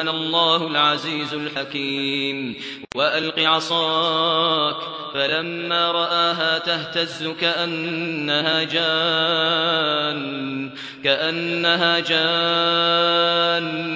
أنا الله العزيز الحكيم. وألق عصاك فلما رآها تهتز كأنها جان كأنها جان.